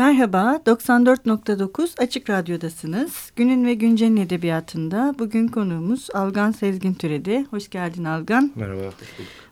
Merhaba, 94.9 Açık Radyo'dasınız. Günün ve Güncel'in edebiyatında bugün konuğumuz Algan Sezgin Türedi. Hoş geldin Algan. Merhaba.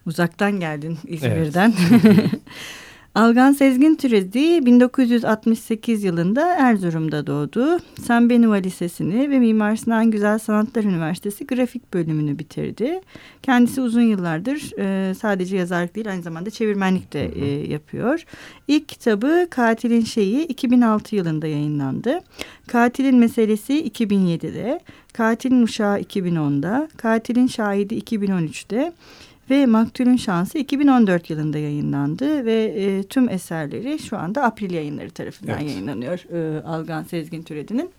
Uzaktan geldin İzmir'den. Evet. Algan Sezgin Türedi 1968 yılında Erzurum'da doğdu. San Benua Lisesi'ni ve Mimar Sinan Güzel Sanatlar Üniversitesi grafik bölümünü bitirdi. Kendisi uzun yıllardır e, sadece yazarlık değil aynı zamanda çevirmenlik de e, yapıyor. İlk kitabı Katilin Şeyi 2006 yılında yayınlandı. Katilin Meselesi 2007'de, Katilin Uşağı 2010'da, Katilin Şahidi 2013'te ve Maktul'ün Şansı 2014 yılında yayınlandı ve e, tüm eserleri şu anda April yayınları tarafından evet. yayınlanıyor e, Algan Sezgin Türedi'nin.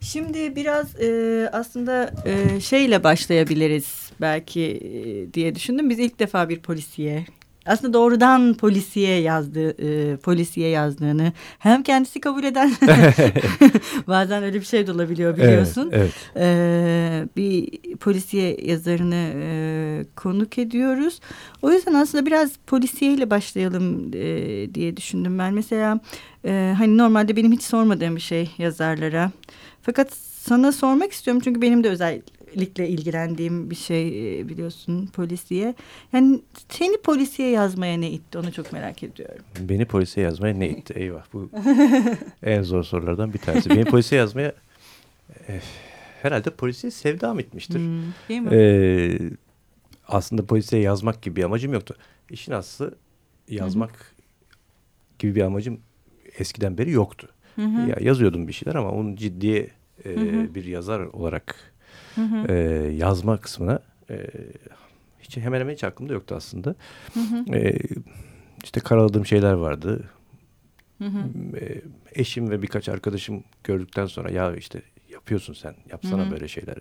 Şimdi biraz e, aslında e, şeyle başlayabiliriz belki e, diye düşündüm. Biz ilk defa bir polisiye aslında doğrudan polisiye yazdı e, polisiye yazdığını hem kendisi kabul eden bazen öyle bir şey de olabiliyor biliyorsun. Evet, evet. E, bir polisiye yazarını e, konuk ediyoruz. O yüzden aslında biraz polisiyeyle başlayalım e, diye düşündüm ben. Mesela e, hani normalde benim hiç sormadığım bir şey yazarlara. Fakat sana sormak istiyorum çünkü benim de özel likle ilgilendiğim bir şey e, biliyorsun polisiye. Yani seni polisiye yazmaya ne itti onu çok merak ediyorum. Beni polisiye yazmaya ne itti? Eyvah bu en zor sorulardan bir tanesi. Beni polisiye yazmaya e, herhalde polisiye sevdam etmiştir. Hmm, değil mi? Ee, aslında polisiye yazmak gibi bir amacım yoktu. İşin aslı yazmak Hı gibi bir amacım eskiden beri yoktu. Hı hı. Ya yazıyordum bir şeyler ama onun ciddi e, bir yazar olarak hı hı. E, yazma kısmına e, hiç hemen hemen hiç aklımda yoktu aslında. Hı hı. E, işte karaladığım şeyler vardı. Hı hı. E, eşim ve birkaç arkadaşım gördükten sonra ya işte yapıyorsun sen yapsana hı hı. böyle şeyler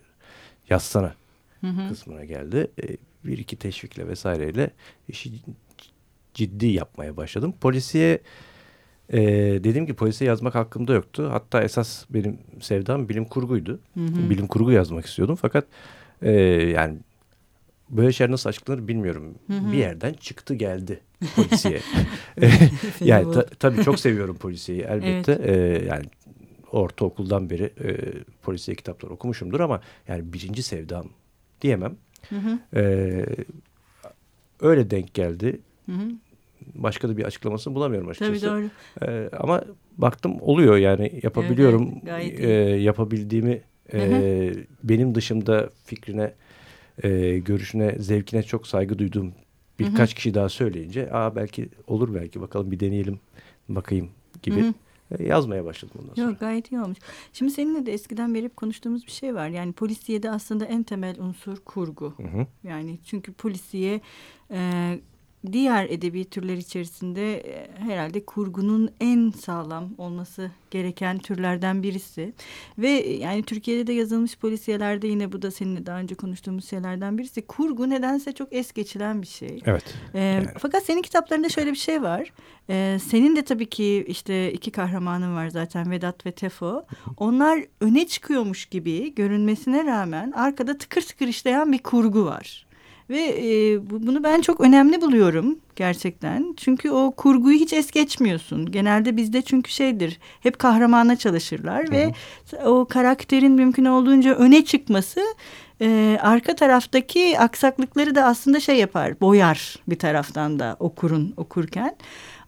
yazsana hı hı. kısmına geldi. E, bir iki teşvikle vesaireyle işi ciddi yapmaya başladım. Polisiye e, dediğim ki polise yazmak hakkımda yoktu. Hatta esas benim sevdam bilim kurguydu. Hı hı. Bilim kurgu yazmak istiyordum. Fakat e, yani böyle şeyler nasıl açıklanır bilmiyorum. Hı hı. Bir yerden çıktı geldi polisiye. yani ta, tabii çok seviyorum polisiyeyi elbette. Evet. E, yani ortaokuldan beri e, polisiye kitaplar okumuşumdur ama yani birinci sevdam diyemem. Hı hı. E, öyle denk geldi. Hı hı başka da bir açıklamasını bulamıyorum açıkçası. Tabii doğru. E, ama baktım oluyor yani yapabiliyorum. Evet, e, yapabildiğimi e, benim dışımda fikrine, e, görüşüne, zevkine çok saygı duyduğum birkaç kişi daha söyleyince aa belki olur belki bakalım bir deneyelim bakayım gibi. Hı hı e, yazmaya başladım ondan sonra. Yok gayet iyi olmuş. Şimdi seninle de eskiden beri konuştuğumuz bir şey var. Yani polisiyede aslında en temel unsur kurgu. Hı hı. Yani çünkü polisiye e, diğer edebi türler içerisinde e, herhalde kurgunun en sağlam olması gereken türlerden birisi. Ve e, yani Türkiye'de de yazılmış polisiyelerde yine bu da seninle daha önce konuştuğumuz şeylerden birisi. Kurgu nedense çok es geçilen bir şey. Evet. Ee, yani. Fakat senin kitaplarında şöyle bir şey var. Ee, senin de tabii ki işte iki kahramanın var zaten Vedat ve Tefo. Onlar öne çıkıyormuş gibi görünmesine rağmen arkada tıkır tıkır işleyen bir kurgu var. Ve e, bunu ben çok önemli buluyorum gerçekten. Çünkü o kurguyu hiç es geçmiyorsun. Genelde bizde çünkü şeydir hep kahramana çalışırlar Hı ve o karakterin mümkün olduğunca öne çıkması e, arka taraftaki aksaklıkları da aslında şey yapar boyar bir taraftan da okurun okurken.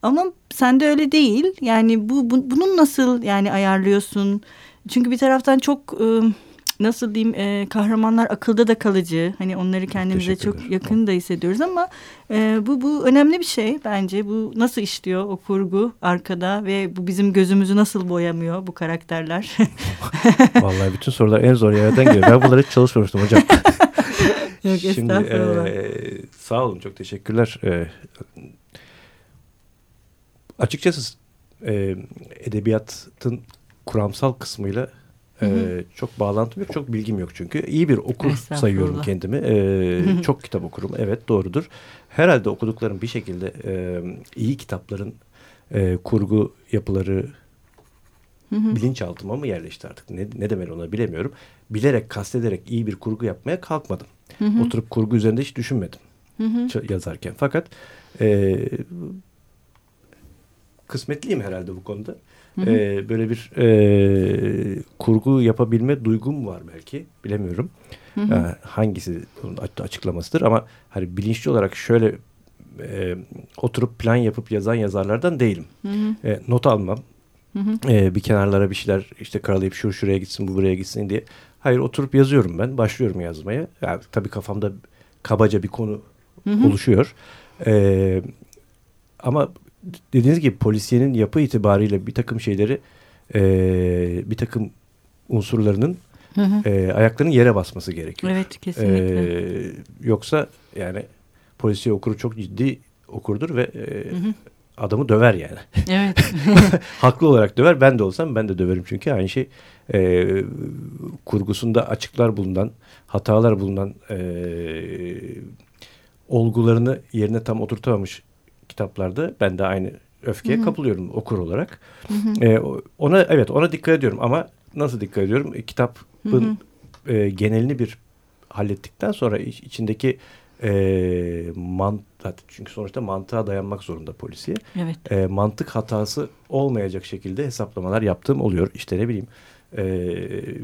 Ama sende öyle değil. Yani bu, bu bunun nasıl yani ayarlıyorsun? Çünkü bir taraftan çok e, nasıl diyeyim e, kahramanlar akılda da kalıcı. Hani onları kendimize çok yakın da hissediyoruz ama e, bu bu önemli bir şey bence. Bu nasıl işliyor o kurgu arkada ve bu bizim gözümüzü nasıl boyamıyor bu karakterler? Vallahi bütün sorular en zor yerden geliyor. Ben bunları hiç çalışmamıştım hocam. Yok Şimdi e, sağ olun çok teşekkürler. E, açıkçası e, edebiyatın kuramsal kısmıyla ee, çok bağlantım yok, çok bilgim yok çünkü. İyi bir okur sayıyorum kendimi. Ee, çok kitap okurum, evet doğrudur. Herhalde okuduklarım bir şekilde e, iyi kitapların e, kurgu yapıları bilinçaltıma mı yerleşti artık? Ne, ne demeli ona bilemiyorum. Bilerek, kastederek iyi bir kurgu yapmaya kalkmadım. Oturup kurgu üzerinde hiç düşünmedim yazarken. Fakat e, kısmetliyim herhalde bu konuda. Hı hı. E, böyle bir e, kurgu yapabilme duygum var belki. Bilemiyorum. Hı hı. E, hangisi bunun açıklamasıdır ama hani bilinçli olarak şöyle e, oturup plan yapıp yazan yazarlardan değilim. Hı hı. E, not almam. Hı hı. E, bir kenarlara bir şeyler işte karalayıp şu şuraya gitsin bu buraya gitsin diye. Hayır oturup yazıyorum ben. Başlıyorum yazmaya. Yani, tabii kafamda kabaca bir konu hı hı. oluşuyor. E, ama dediğiniz gibi polisiyenin yapı itibariyle bir takım şeyleri e, bir takım unsurlarının hı hı. E, ayaklarının yere basması gerekiyor. Evet kesinlikle. E, yoksa yani polisiye okuru çok ciddi okurdur ve e, hı hı. adamı döver yani. Evet. Haklı olarak döver. Ben de olsam ben de döverim çünkü aynı şey e, kurgusunda açıklar bulunan, hatalar bulunan e, olgularını yerine tam oturtamamış kitaplarda ben de aynı öfkeye Hı -hı. kapılıyorum okur olarak. E, ona evet ona dikkat ediyorum ama nasıl dikkat ediyorum? E, kitabın. E, genelini bir hallettikten sonra içindeki e, mantık çünkü sonuçta mantığa dayanmak zorunda polisiye. Evet. E, mantık hatası olmayacak şekilde hesaplamalar yaptığım oluyor. İşte ne bileyim e,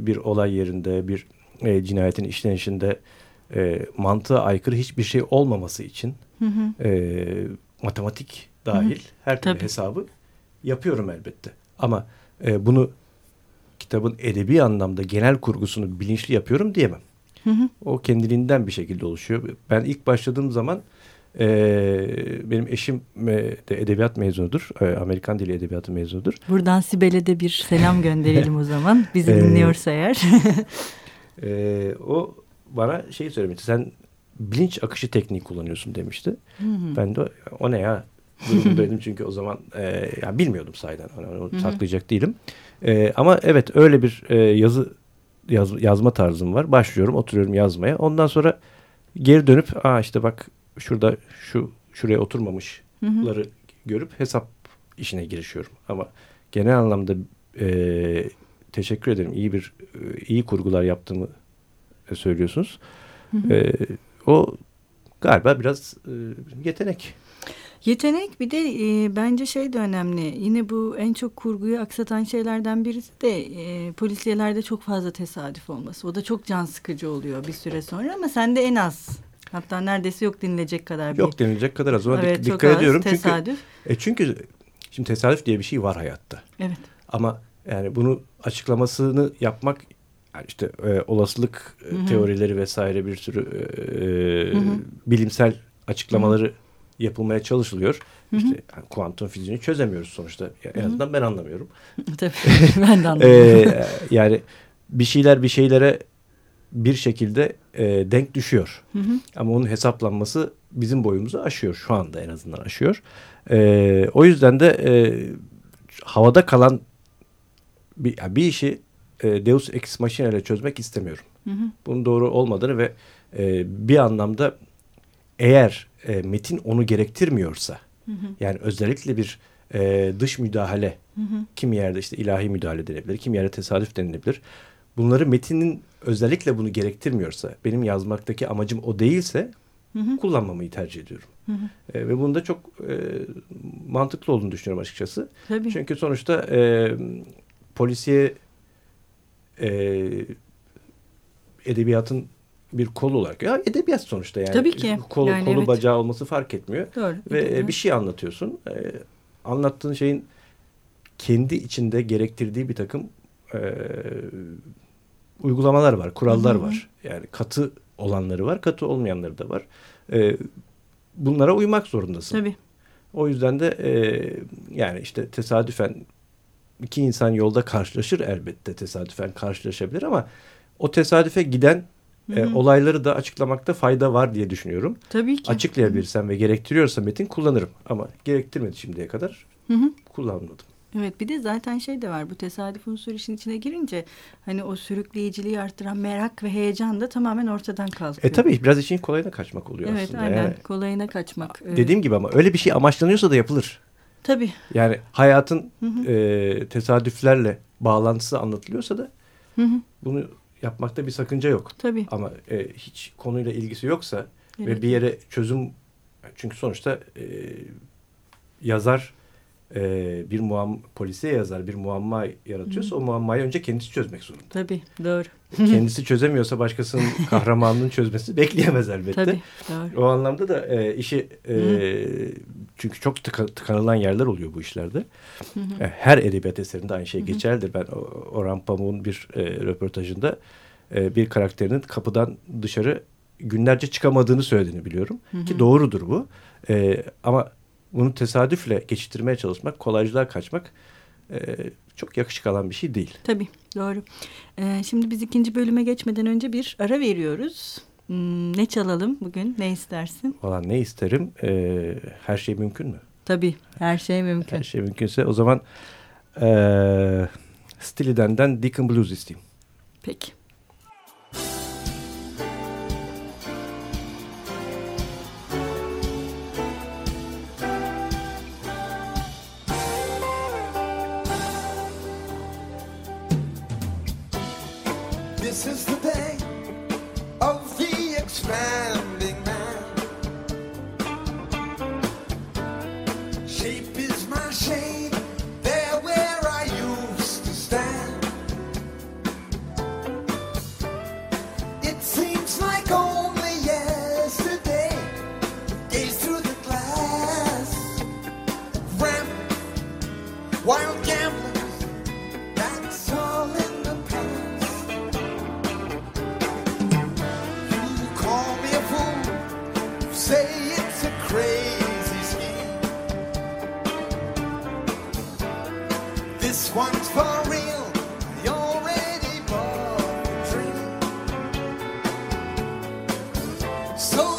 bir olay yerinde bir e, cinayetin işlenişinde e, mantığa aykırı hiçbir şey olmaması için hı hı. E, matematik dahil hı her türlü Tabii. hesabı yapıyorum elbette. Ama e, bunu kitabın edebi anlamda genel kurgusunu bilinçli yapıyorum diyemem. Hı hı. O kendiliğinden bir şekilde oluşuyor. Ben ilk başladığım zaman e, benim eşim de edebiyat mezunudur. E, Amerikan dili edebiyatı mezunudur. Buradan Sibel'e de bir selam gönderelim o zaman. Bizi e, dinliyorsa eğer. e, o bana şey söylemişti. Sen bilinç akışı tekniği kullanıyorsun demişti. Hı hı. Ben de o ne ya dedim çünkü o zaman e, yani bilmiyordum sayeden onu, onu saklayacak değilim. E, ama evet öyle bir e, yazı yaz, yazma tarzım var. Başlıyorum, oturuyorum yazmaya. Ondan sonra geri dönüp aa işte bak şurada şu şuraya oturmamışları görüp hesap işine girişiyorum. Ama genel anlamda e, teşekkür ederim. İyi bir e, iyi kurgular yaptığımı söylüyorsunuz. Hı hı. E, o galiba biraz e, yetenek. Yetenek bir de e, bence şey de önemli. Yine bu en çok kurguyu aksatan şeylerden birisi de e, polisiyelerde çok fazla tesadüf olması. O da çok can sıkıcı oluyor bir süre sonra ama sende en az. Hatta neredeyse yok denilecek kadar bir. Yok denilecek kadar az. Ona evet, dikkat az, ediyorum. Tesadüf. Çünkü, e çünkü şimdi tesadüf diye bir şey var hayatta. Evet. Ama yani bunu açıklamasını yapmak işte e, olasılık Hı -hı. teorileri vesaire bir sürü e, Hı -hı. bilimsel açıklamaları Hı -hı yapılmaya çalışılıyor. Hı hı. İşte yani kuantum fiziğini çözemiyoruz sonuçta. En azından ben anlamıyorum. Tabii ben de anlamıyorum. ee, yani bir şeyler bir şeylere bir şekilde e, denk düşüyor. Hı hı. Ama onun hesaplanması bizim boyumuzu aşıyor. Şu anda en azından aşıyor. E, o yüzden de e, havada kalan bir, yani bir işi e, Deus Ex Machina ile çözmek istemiyorum. Hı hı. Bunun doğru olmadığını ve e, bir anlamda eğer e, metin onu gerektirmiyorsa hı hı. yani özellikle bir e, dış müdahale hı hı. kim yerde işte ilahi müdahale denebilir, kim yerde tesadüf denilebilir. Bunları metinin özellikle bunu gerektirmiyorsa, benim yazmaktaki amacım o değilse hı hı. kullanmamayı tercih ediyorum. Hı hı. E, ve bunda çok e, mantıklı olduğunu düşünüyorum açıkçası. Tabii. Çünkü sonuçta e, polisiye e, edebiyatın bir kol olarak. Ya edebiyat sonuçta yani. Tabii ki. Kolu, yani kolu evet. bacağı olması fark etmiyor. Doğru. Ve evet. bir şey anlatıyorsun. E, anlattığın şeyin kendi içinde gerektirdiği bir takım e, uygulamalar var, kurallar hı hı. var. Yani katı olanları var, katı olmayanları da var. E, bunlara uymak zorundasın. Tabii. O yüzden de e, yani işte tesadüfen iki insan yolda karşılaşır elbette tesadüfen karşılaşabilir ama o tesadüfe giden e, olayları da açıklamakta fayda var diye düşünüyorum. Tabii ki. Açıklayabilirsem ve gerektiriyorsa metin kullanırım. Ama gerektirmedi şimdiye kadar. Hı hı. Kullanmadım. Evet bir de zaten şey de var bu tesadüf unsur işin içine girince hani o sürükleyiciliği arttıran merak ve heyecan da tamamen ortadan kalkıyor. E tabii biraz işin kolayına kaçmak oluyor evet, aslında. Evet aynen yani, kolayına kaçmak. Dediğim gibi ama öyle bir şey amaçlanıyorsa da yapılır. Tabii. Yani hayatın hı hı. E, tesadüflerle bağlantısı anlatılıyorsa da hı hı. bunu yapmakta bir sakınca yok. Tabii. Ama e, hiç konuyla ilgisi yoksa evet. ve bir yere çözüm çünkü sonuçta e, yazar e, bir muam polisiye yazar bir muamma yaratıyorsa Hı. o muammayı önce kendisi çözmek zorunda. Tabii doğru. Kendisi çözemiyorsa başkasının kahramanının çözmesi bekleyemez elbette. Tabii doğru. O anlamda da e, işi e, çünkü çok tıka, tıkanılan yerler oluyor bu işlerde. Hı hı. E, her edebiyat eserinde aynı şey geçerlidir. Ben Orhan Pamuk'un bir e, röportajında e, bir karakterinin kapıdan dışarı günlerce çıkamadığını söylediğini biliyorum. Hı hı. Ki doğrudur bu. E, ama bunu tesadüfle geçiştirmeye çalışmak, kolaycılığa kaçmak e, çok yakışık alan bir şey değil. Tabii doğru. Ee, şimdi biz ikinci bölüme geçmeden önce bir ara veriyoruz. Hmm, ne çalalım bugün? Ne istersin? Valla ne isterim? Ee, her şey mümkün mü? Tabii her şey mümkün. Her şey mümkünse o zaman e, Stiliden'den Deacon Blues isteyeyim. Peki. Is the day. So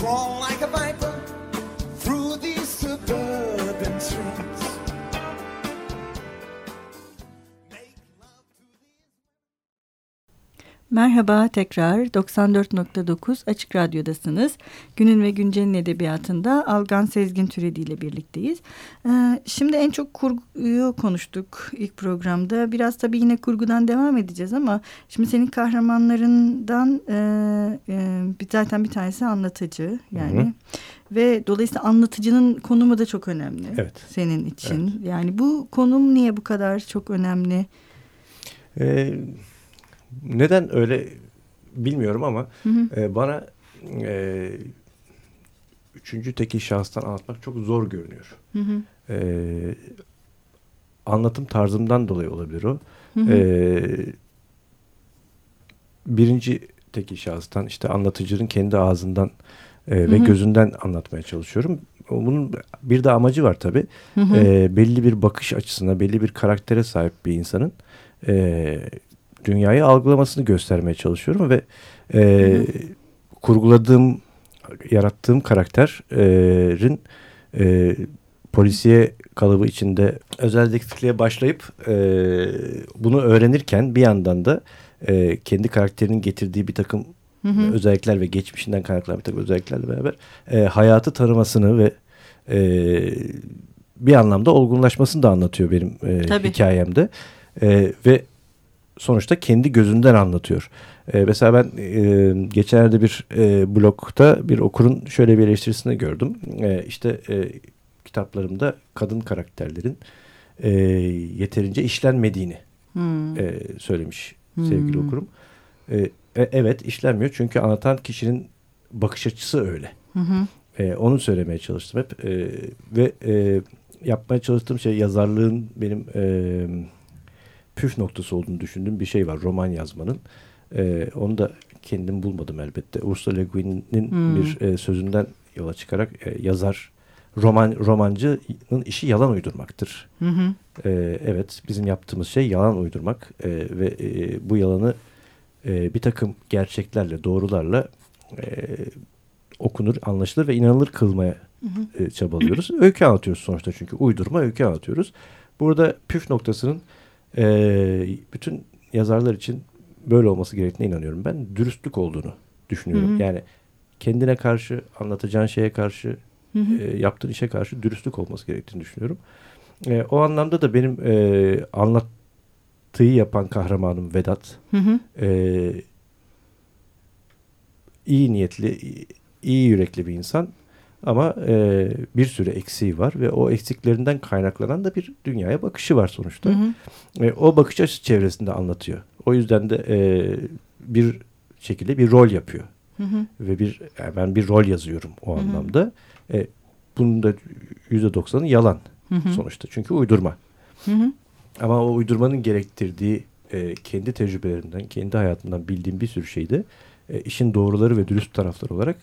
strong. Merhaba tekrar 94.9 Açık Radyo'dasınız. Günün ve Güncel'in edebiyatında Algan Sezgin Türedi ile birlikteyiz. Ee, şimdi en çok kurguyu konuştuk ilk programda. Biraz tabii yine kurgudan devam edeceğiz ama şimdi senin kahramanlarından e, e, zaten bir tanesi anlatıcı yani. Hı hı. Ve dolayısıyla anlatıcının konumu da çok önemli evet. senin için. Evet. Yani bu konum niye bu kadar çok önemli? Evet neden öyle bilmiyorum ama hı hı. E, bana e, üçüncü tekil şahıstan anlatmak çok zor görünüyor. Hı hı. E, anlatım tarzımdan dolayı olabilir o. Hı hı. E, birinci tekil şahıstan işte anlatıcının kendi ağzından e, ve hı hı. gözünden anlatmaya çalışıyorum. Bunun bir de amacı var tabii. Hı hı. E, belli bir bakış açısına, belli bir karaktere sahip bir insanın e, dünyayı algılamasını göstermeye çalışıyorum ve e, kurguladığım, yarattığım karakterin e, polisiye kalıbı içinde özel dedektifliğe başlayıp e, bunu öğrenirken bir yandan da e, kendi karakterinin getirdiği bir takım Hı hı. Özellikler ve geçmişinden kaynaklanan bir takım özelliklerle beraber e, hayatı tanımasını ve e, bir anlamda olgunlaşmasını da anlatıyor benim e, hikayemde. E, ve sonuçta kendi gözünden anlatıyor. E, mesela ben e, geçenlerde bir e, blogda bir okurun şöyle bir eleştirisini gördüm. E, işte e, kitaplarımda kadın karakterlerin e, yeterince işlenmediğini hmm. e, söylemiş hmm. sevgili okurum. E, e, evet işlenmiyor çünkü anlatan kişinin bakış açısı öyle. Hı E, onu söylemeye çalıştım hep e, ve e, yapmaya çalıştığım şey yazarlığın benim e, püf noktası olduğunu düşündüğüm bir şey var roman yazmanın. E, onu da kendim bulmadım elbette. Ursula Le Guin'in hmm. bir e, sözünden yola çıkarak e, yazar roman romancının işi yalan uydurmaktır. Hı hı. E, evet bizim yaptığımız şey yalan uydurmak e, ve e, bu yalanı e, bir takım gerçeklerle doğrularla e, okunur, anlaşılır ve inanılır kılmaya hı hı. E, çabalıyoruz. Öykü anlatıyoruz sonuçta çünkü uydurma öykü anlatıyoruz. Burada püf noktasının e, bütün yazarlar için böyle olması gerektiğine inanıyorum. Ben dürüstlük olduğunu düşünüyorum. Hı hı. Yani kendine karşı, anlatacağın şeye karşı, hı hı. E, yaptığın işe karşı dürüstlük olması gerektiğini düşünüyorum. E, o anlamda da benim e, anlattığı yapan kahramanım Vedat. Hı hı. E, iyi niyetli, iyi yürekli bir insan. Ama e, bir sürü eksiği var ve o eksiklerinden kaynaklanan da bir dünyaya bakışı var sonuçta. Hı hı. E, o bakış açısı çevresinde anlatıyor. O yüzden de e, bir şekilde bir rol yapıyor. Hı hı. Ve bir yani ben bir rol yazıyorum o hı hı. anlamda. E, bunun da yüzde doksanı yalan hı hı. sonuçta. Çünkü uydurma. Hı hı. Ama o uydurmanın gerektirdiği e, kendi tecrübelerinden, kendi hayatından bildiğim bir sürü şeyde e, işin doğruları ve dürüst tarafları olarak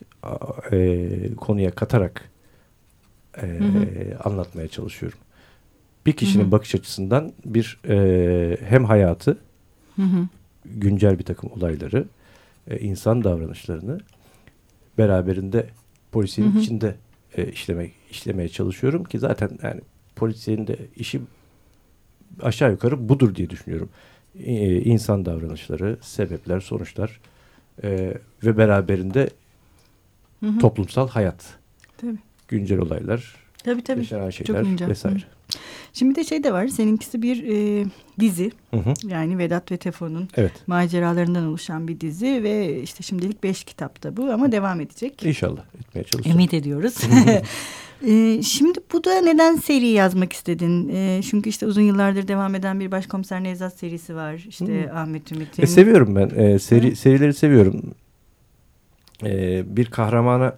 e, konuya katarak e, hı hı. anlatmaya çalışıyorum. Bir kişinin hı hı. bakış açısından bir e, hem hayatı, hı hı. güncel bir takım olayları, e, insan davranışlarını beraberinde polisin hı hı. içinde e, işlemek işlemeye çalışıyorum ki zaten yani polisin de işi aşağı yukarı budur diye düşünüyorum. E, insan davranışları, sebepler, sonuçlar e, ve beraberinde hı hı. toplumsal hayat. Tabii. Güncel olaylar. Tabii tabii. Yaşanan şeyler Çok vesaire. Hı. Şimdi de şey de var. Seninkisi bir e, dizi. Hı hı. Yani Vedat ve Tefo'nun evet. maceralarından oluşan bir dizi ve işte şimdilik beş kitapta bu ama devam edecek. İnşallah etmeye çalışacağım. Ümit ediyoruz. Ee, şimdi bu da neden seri yazmak istedin? Ee, çünkü işte uzun yıllardır devam eden bir Başkomiser Nevzat serisi var. İşte hmm. Ahmet Ümit'in. E, seviyorum ben. E, seri, serileri seviyorum. E, bir kahramana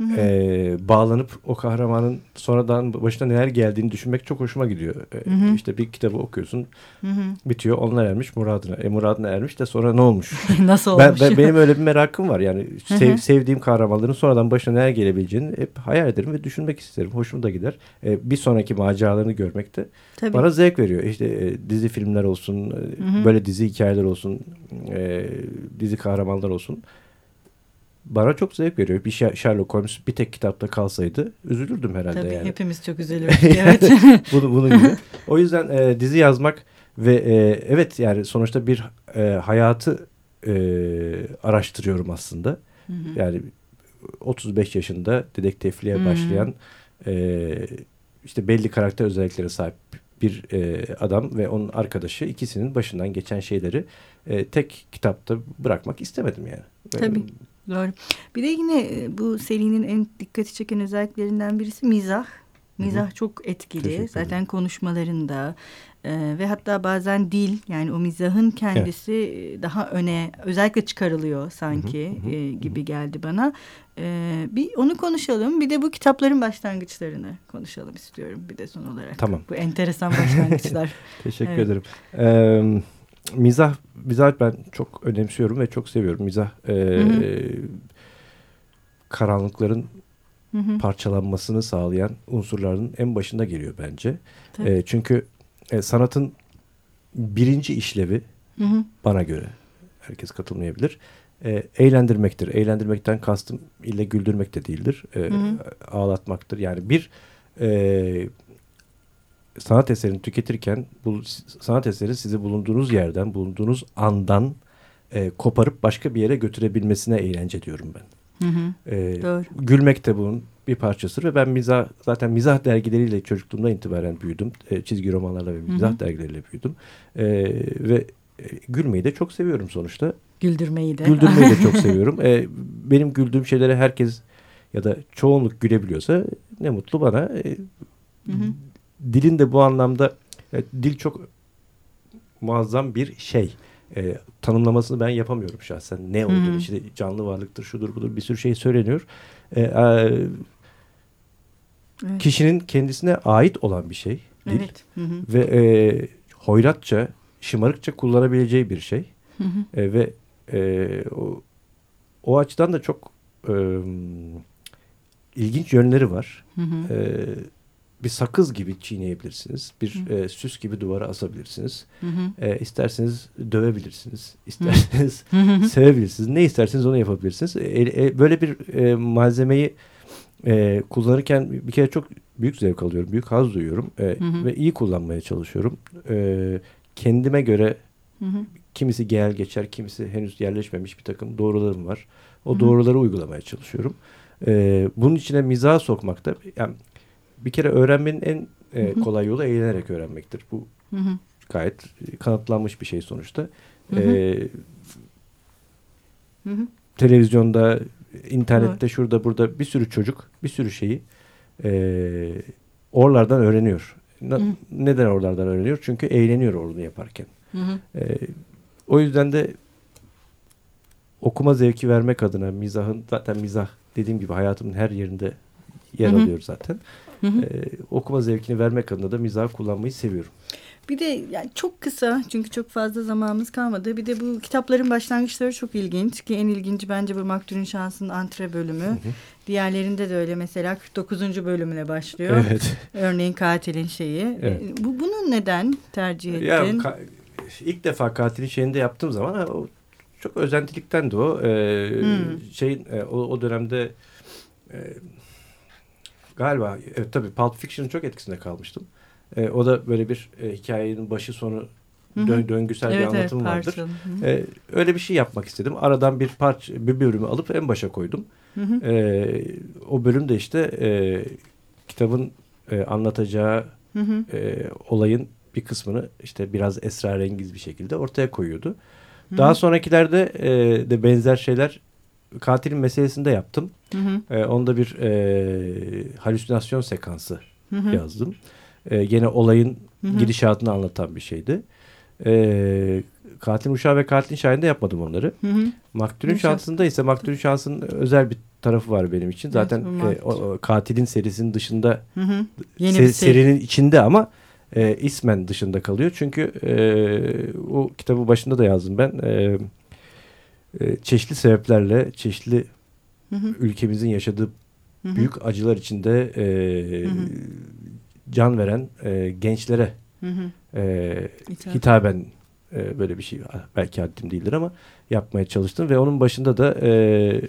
e, bağlanıp o kahramanın sonradan başına neler geldiğini düşünmek çok hoşuma gidiyor. E, hı İşte bir kitabı okuyorsun hı hı. bitiyor onlar ermiş muradına. E muradına ermiş de sonra ne olmuş? Nasıl olmuş? Ben, ben, benim öyle bir merakım var yani sev, sevdiğim kahramanların sonradan başına neler gelebileceğini hep hayal ederim ve düşünmek isterim. Hoşuma da gider. E, bir sonraki maceralarını görmek de Tabii. bana zevk veriyor. İşte e, dizi filmler olsun, hı hı. böyle dizi hikayeler olsun, e, dizi kahramanlar olsun bana çok zevk veriyor. Bir Sherlock Holmes bir tek kitapta kalsaydı üzülürdüm herhalde Tabii, yani. hepimiz çok üzülürdük evet. bunu, bunun gibi. O yüzden e, dizi yazmak ve e, evet yani sonuçta bir e, hayatı e, araştırıyorum aslında. Hı hı. Yani 35 yaşında dedektifliğe hı başlayan e, işte belli karakter özellikleri sahip bir e, adam ve onun arkadaşı ikisinin başından geçen şeyleri e, tek kitapta bırakmak istemedim yani. Tabii. Doğru. Bir de yine e, bu serinin en dikkati çeken özelliklerinden birisi mizah. Mizah Hı -hı. çok etkili. Zaten konuşmalarında e, ve hatta bazen dil yani o mizahın kendisi evet. daha öne özellikle çıkarılıyor sanki Hı -hı. E, gibi geldi bana. E, bir onu konuşalım. Bir de bu kitapların başlangıçlarını konuşalım istiyorum bir de son olarak. Tamam. Bu enteresan başlangıçlar. Teşekkür evet. ederim. Evet mizah mizah ben çok önemsiyorum ve çok seviyorum. Mizah e, hı hı. karanlıkların hı hı. parçalanmasını sağlayan unsurların en başında geliyor bence. E, çünkü e, sanatın birinci işlevi hı hı. bana göre herkes katılmayabilir. E, eğlendirmektir. Eğlendirmekten kastım ile güldürmek de değildir. E, hı hı. Ağlatmaktır. Yani bir e, sanat eserini tüketirken bu sanat eseri sizi bulunduğunuz yerden, bulunduğunuz andan e, koparıp başka bir yere götürebilmesine eğlence diyorum ben. Hı hı. E, Doğru. Gülmek de bunun bir parçası ve ben mizah zaten mizah dergileriyle çocukluğumdan itibaren büyüdüm. E, çizgi romanlarla ve mizah hı hı. dergileriyle büyüdüm. E, ve e, gülmeyi de çok seviyorum sonuçta. Güldürmeyi de. Güldürmeyi de çok seviyorum. E, benim güldüğüm şeylere herkes ya da çoğunluk gülebiliyorsa ne mutlu bana. E, hı hı. Dilin de bu anlamda e, dil çok muazzam bir şey. E, tanımlamasını ben yapamıyorum şahsen. Ne olduğunu hmm. işte canlı varlıktır, şudur budur bir sürü şey söyleniyor. E, e, evet. Kişinin kendisine ait olan bir şey. Dil. Evet. Hı hı. Ve e, hoyratça, şımarıkça kullanabileceği bir şey. Hı hı. E, ve e, o, o açıdan da çok e, ilginç yönleri var. Hı hı. E, bir sakız gibi çiğneyebilirsiniz. Bir hı. e, süs gibi duvara asabilirsiniz. Hı hı. E, isterseniz dövebilirsiniz. İsterseniz hı. sevebilirsiniz. Ne isterseniz onu yapabilirsiniz. E, e, böyle bir e, malzemeyi e, kullanırken bir kere çok büyük zevk alıyorum. Büyük haz duyuyorum. E, hı hı. Ve iyi kullanmaya çalışıyorum. E, kendime göre hı hı. kimisi gel geçer, kimisi henüz yerleşmemiş bir takım doğrularım var. O hı hı. doğruları uygulamaya çalışıyorum. E, bunun içine mizah sokmakta yani bir kere öğrenmenin en e, kolay yolu eğlenerek öğrenmektir. Bu hı hı. gayet kanıtlanmış bir şey sonuçta. Hı hı. E, hı hı. Televizyonda, internette, evet. şurada burada bir sürü çocuk bir sürü şeyi e, oralardan öğreniyor. hı. Neden oralardan öğreniyor? Çünkü eğleniyor onu yaparken. Hı hı. E, o yüzden de okuma zevki vermek adına mizahın zaten mizah dediğim gibi hayatımın her yerinde yer hı hı. alıyor zaten. Hı hı. E, okuma zevkini vermek adına da mizah kullanmayı seviyorum. Bir de yani çok kısa çünkü çok fazla zamanımız kalmadı. Bir de bu kitapların başlangıçları çok ilginç ki en ilginci bence bu Maktul'ün Şansı'nın antre bölümü. Hı hı. Diğerlerinde de öyle mesela 49. bölümüne başlıyor. Evet. Örneğin katilin şeyi. Evet. Bu bunu neden tercih ettin? Ya, ilk defa katilin şeyini yaptığım zaman o çok özentilikten de o. Ee, hmm. Şeyin e, o, o dönemde e, Galiba evet tabii Pulp Fiction'ın çok etkisinde kalmıştım. E, o da böyle bir e, hikayenin başı sonu dö döngüsel evet, bir anlatım evet, vardır. E, öyle bir şey yapmak istedim. Aradan bir parça bir bölümü alıp en başa koydum. Hı hı. E, o bölüm de işte e, kitabın e, anlatacağı hı hı. E, olayın bir kısmını işte biraz esrarengiz bir şekilde ortaya koyuyordu. Hı hı. Daha sonrakilerde e, de benzer şeyler katilin meselesinde yaptım. Hı hı. E, onda bir e, halüsinasyon sekansı hı hı. yazdım. E, gene olayın hı hı. gidişatını anlatan bir şeydi. E, katilin uşağı ve katilin şahinde yapmadım onları. Hı hı. Maktulün şansında ise maktulün şansının özel bir tarafı var benim için. Zaten evet, e, o, o, katilin serisinin dışında hı hı. Yeni se, bir seri. serinin içinde ama e, ismen dışında kalıyor. Çünkü e, o kitabı başında da yazdım ben. E, e, çeşitli sebeplerle çeşitli hı hı. ülkemizin yaşadığı hı hı. büyük acılar içinde e, hı hı. can veren e, gençlere hı hı. E, hitaben e, böyle bir şey belki haddim değildir ama yapmaya çalıştım ve onun başında da e,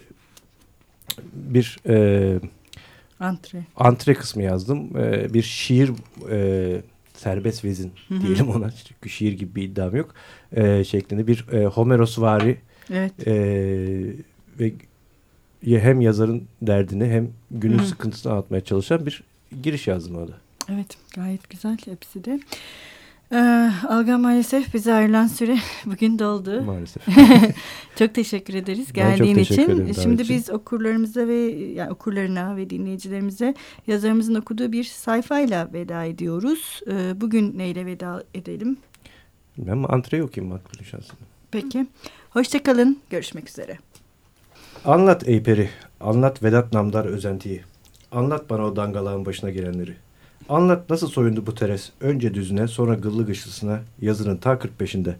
bir e, antre. antre kısmı yazdım. E, bir şiir e, serbest vezin hı hı. diyelim ona. Çünkü şiir gibi bir iddiam yok. E, şeklinde bir e, Homerosvari Evet. Ee, ve hem yazarın derdini hem günün Hı. sıkıntısını anlatmaya çalışan bir giriş yazdım orada. Evet gayet güzel hepsi de. Ee, Alga maalesef bize ayrılan süre bugün doldu. Maalesef. çok teşekkür ederiz geldiğin çok teşekkür için. Ederim, Şimdi için. biz okurlarımıza ve yani okurlarına ve dinleyicilerimize yazarımızın okuduğu bir sayfayla veda ediyoruz. Ee, bugün neyle veda edelim? Ben antreyi okuyayım Makbul şansını. Peki. Hoşçakalın. Görüşmek üzere. Anlat ey. Anlat Vedat Namdar özentiyi. Anlat bana o dangalağın başına gelenleri. Anlat nasıl soyundu bu teres. Önce düzüne sonra gıllı gışlısına yazının ta 45'inde.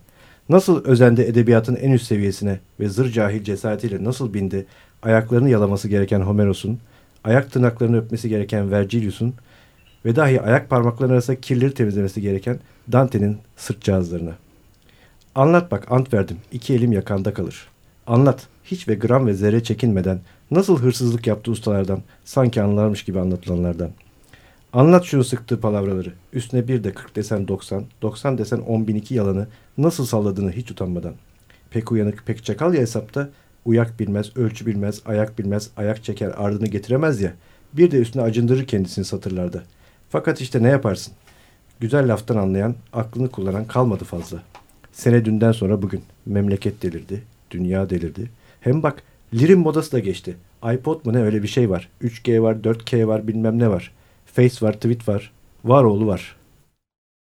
Nasıl özendi edebiyatın en üst seviyesine ve zır cahil cesaretiyle nasıl bindi ayaklarını yalaması gereken Homeros'un, ayak tırnaklarını öpmesi gereken Vergilius'un ve dahi ayak parmaklarının arasında kirleri temizlemesi gereken Dante'nin sırt cihazlarına. Anlat bak ant verdim. İki elim yakanda kalır. Anlat. Hiç ve gram ve zerre çekinmeden nasıl hırsızlık yaptı ustalardan, sanki anlarmış gibi anlatılanlardan. Anlat şunu sıktığı palavraları. Üstüne bir de 40 desen 90, 90 desen 10 bin iki yalanı nasıl salladığını hiç utanmadan. Pek uyanık pek çakal ya hesapta. Uyak bilmez, ölçü bilmez, ayak bilmez, ayak çeker ardını getiremez ya. Bir de üstüne acındırır kendisini satırlarda. Fakat işte ne yaparsın? Güzel laftan anlayan, aklını kullanan kalmadı fazla. Sene dünden sonra bugün. Memleket delirdi, dünya delirdi. Hem bak lirin modası da geçti. iPod mu ne öyle bir şey var. 3G var, 4K var bilmem ne var. Face var, tweet var. Var oğlu var.